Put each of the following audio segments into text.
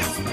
Everybody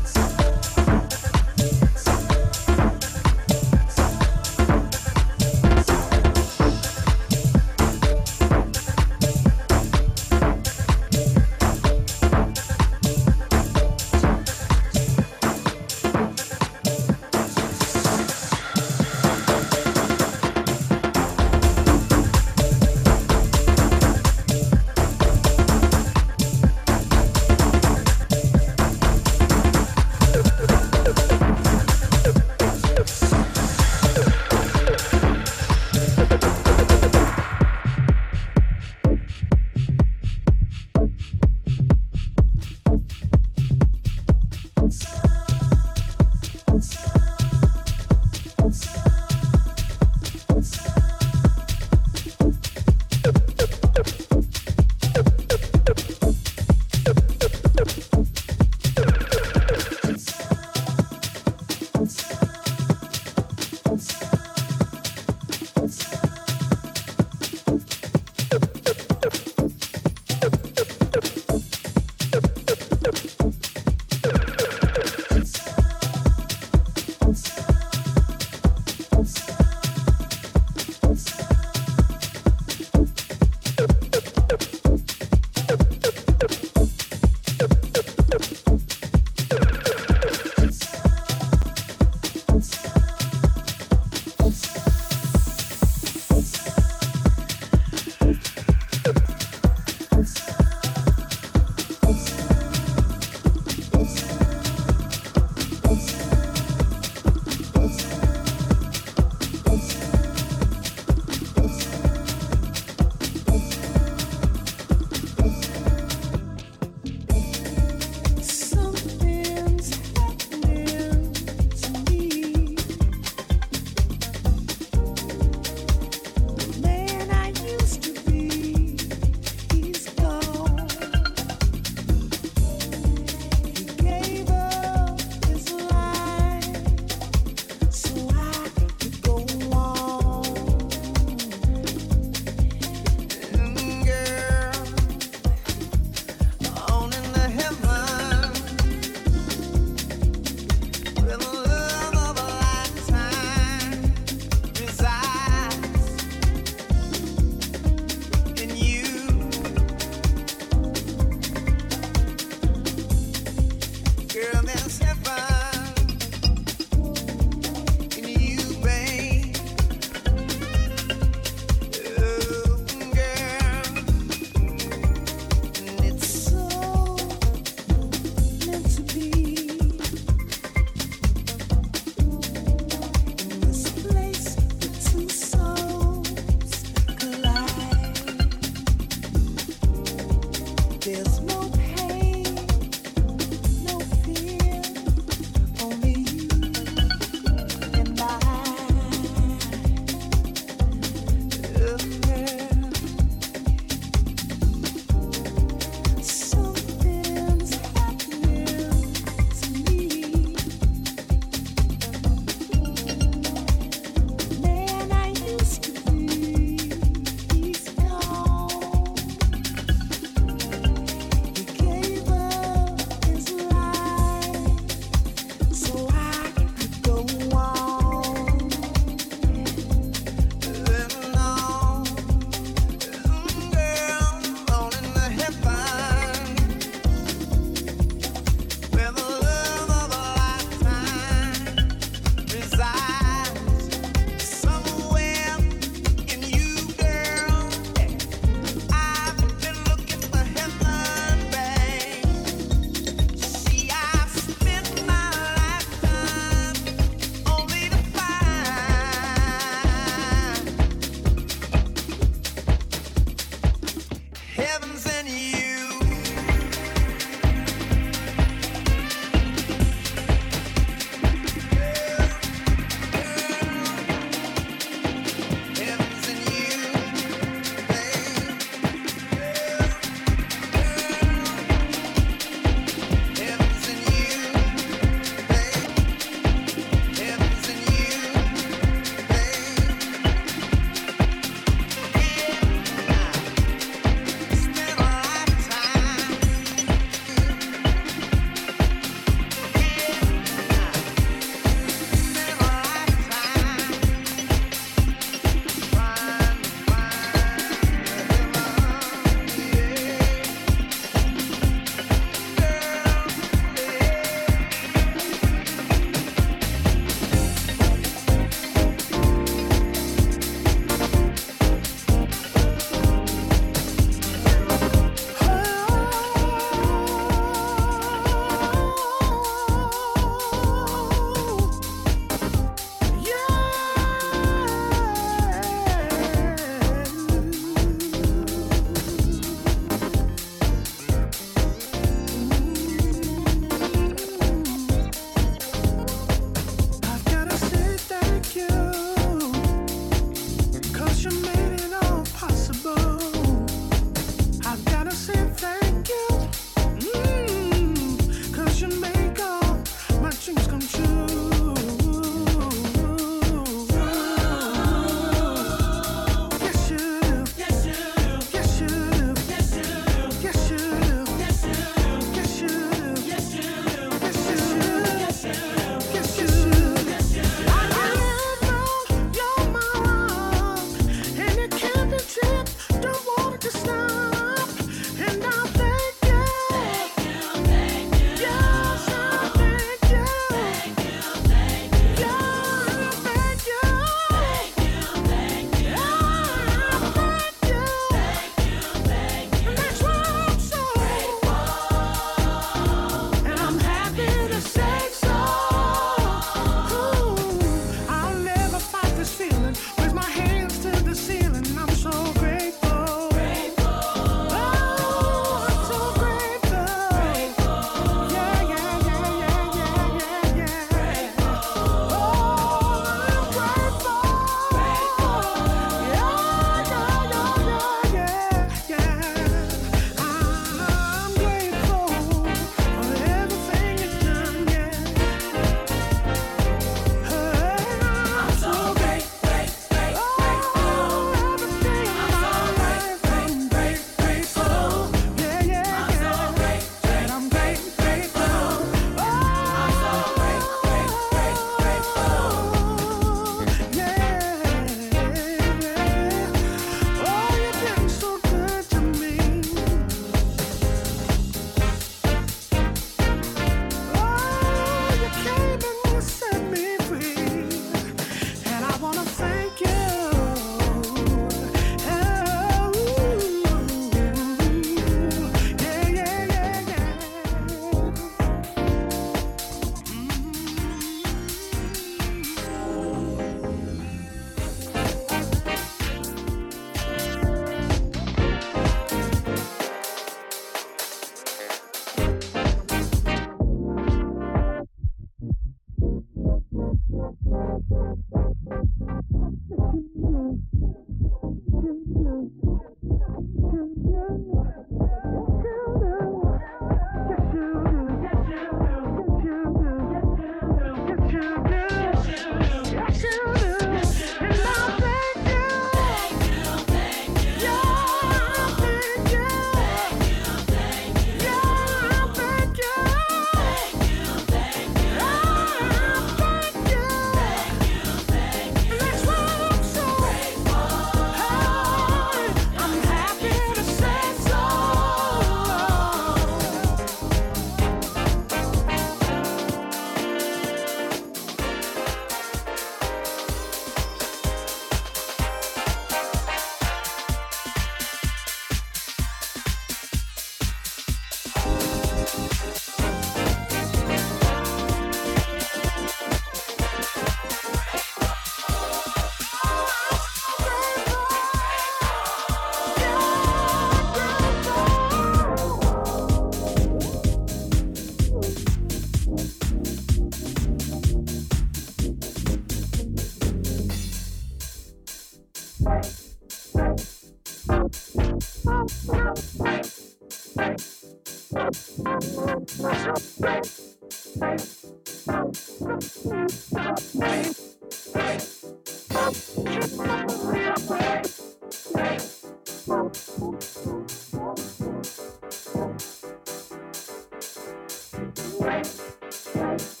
Bye.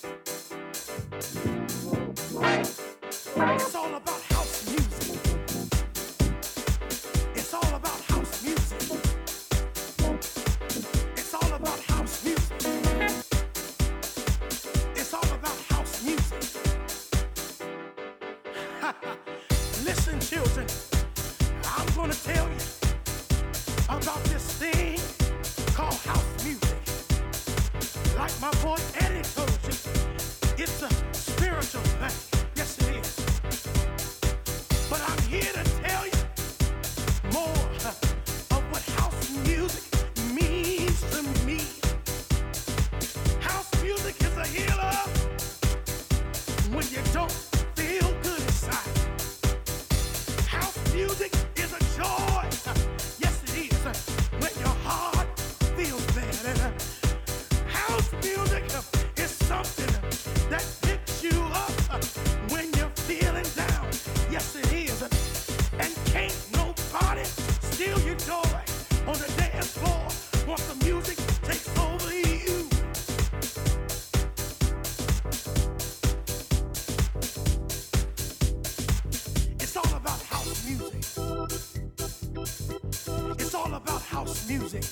house music.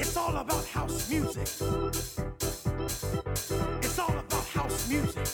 It's all about house music. It's all about house music.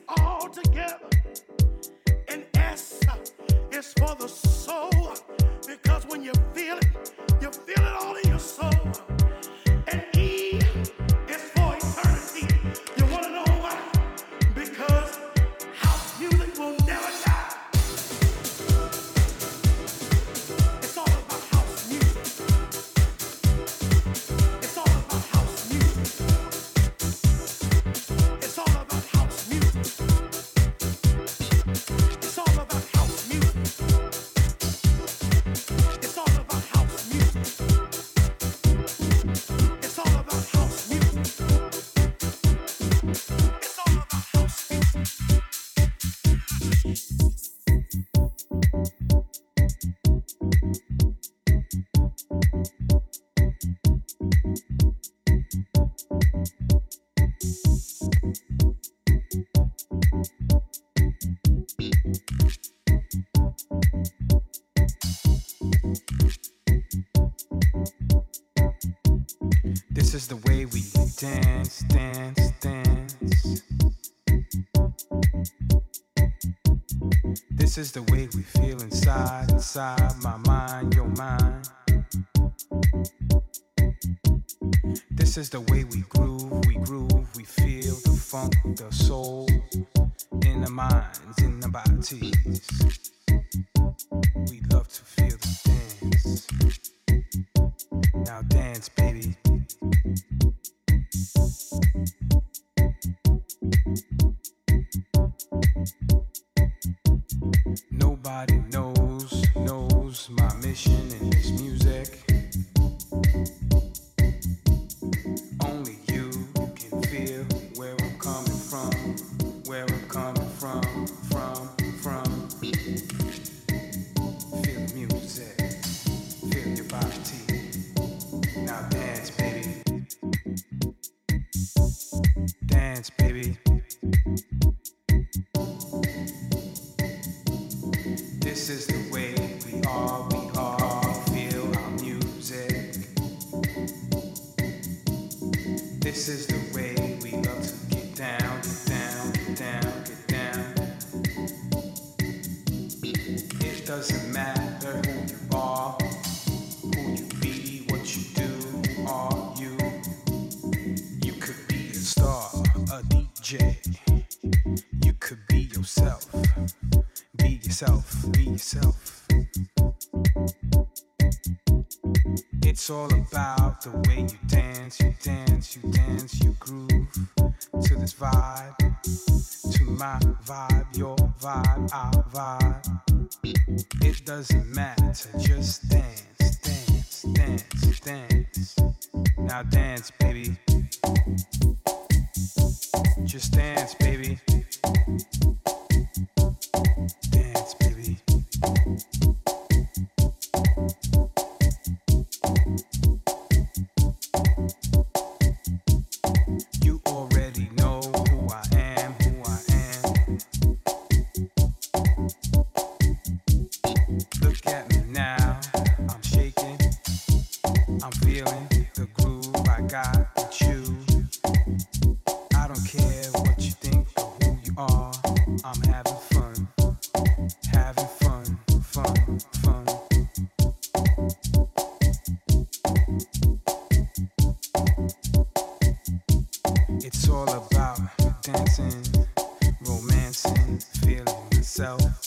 the way we dance, dance, dance. This is the way we feel inside, inside my mind, your mind. This is the way we groove, we groove, we feel the funk, the soul in the minds, in the bodies. We love to feel the doesn't matter who you are, who you be, what you do, who are you? You could be a star, a DJ. You could be yourself. Be yourself, be yourself. It's all about the way you dance, you dance. all about dancing, romancing, feeling myself.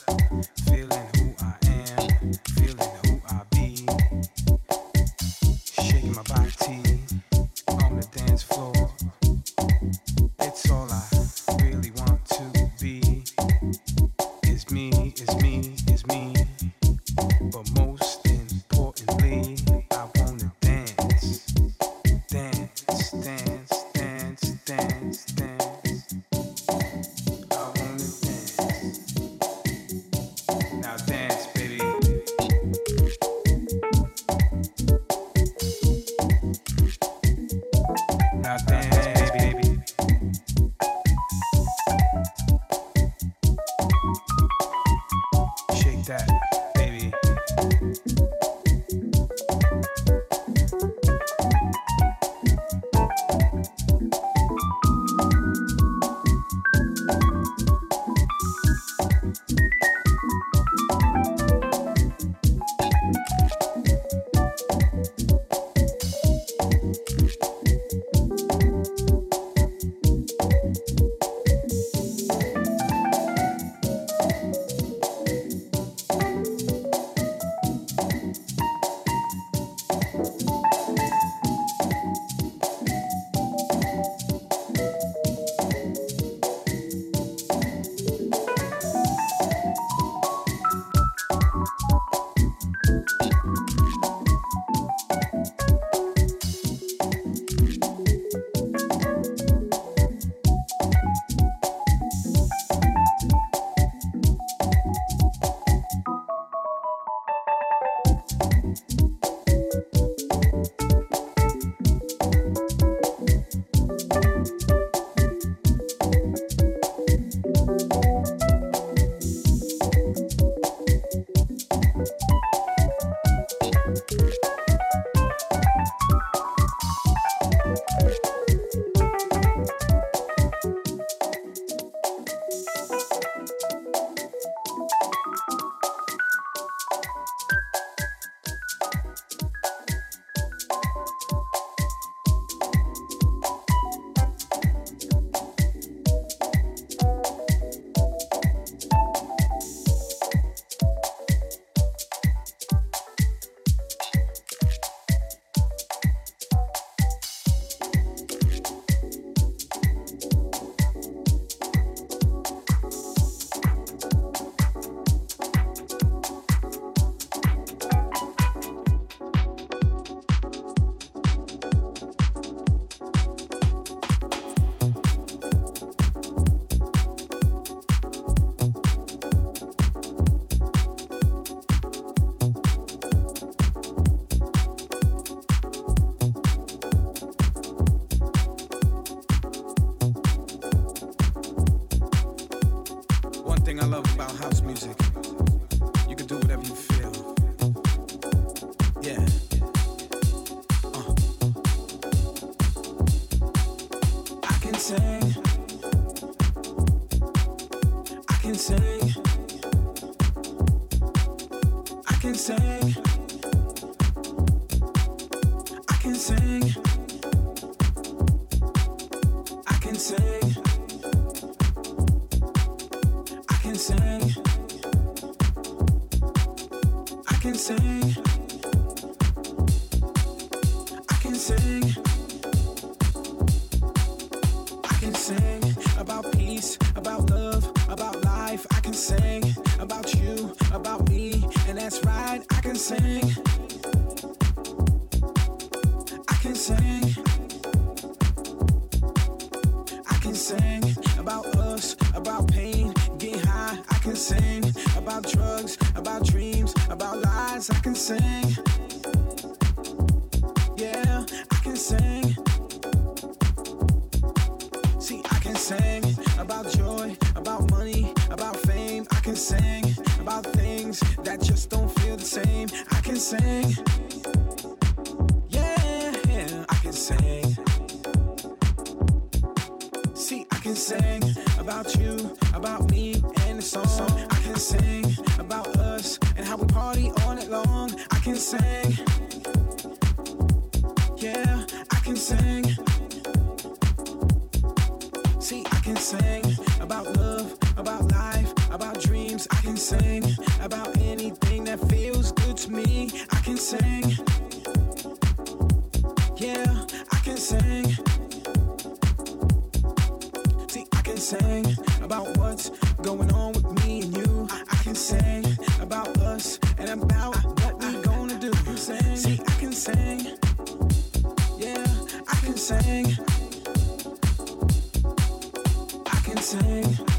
sing about you, about me, and that's right, I can sing. I can sing. I can sing about us, about pain, getting high, I can sing about drugs, about dreams, about lies, I can sing. sing. I can sing.